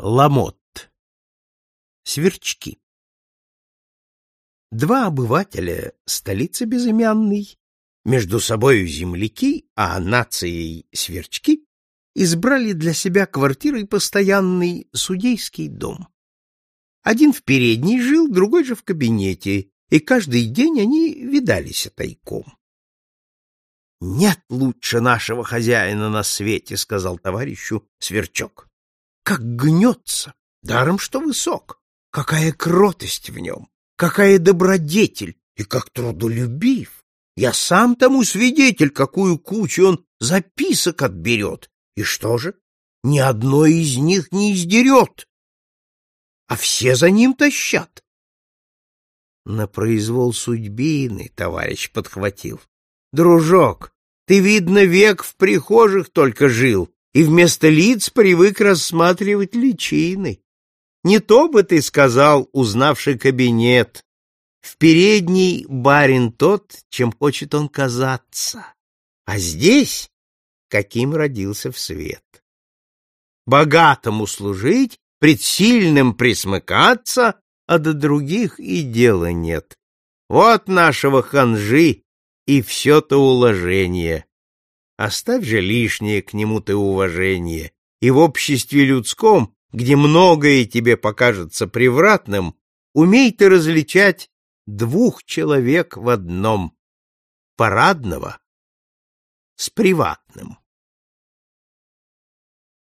Ламот. Сверчки. Два обывателя столицы безымянной, между собою земляки, а нацией сверчки, избрали для себя квартирой постоянный судейский дом. Один в передней жил, другой же в кабинете, и каждый день они видались тайком. «Нет лучше нашего хозяина на свете», — сказал товарищу Сверчок как гнется, даром что высок, какая кротость в нем, какая добродетель и как трудолюбив. Я сам тому свидетель, какую кучу он записок отберет. И что же? Ни одной из них не издерет, а все за ним тащат. На произвол судьбины, товарищ подхватил. Дружок, ты, видно, век в прихожих только жил, и вместо лиц привык рассматривать личины. Не то бы ты сказал, узнавший кабинет. В передней барин тот, чем хочет он казаться, а здесь каким родился в свет. Богатому служить, пред сильным присмыкаться, а до других и дела нет. Вот нашего ханжи и все-то уложение. Оставь же лишнее к нему ты уважение, и в обществе людском, где многое тебе покажется превратным, умей ты различать двух человек в одном — парадного с приватным.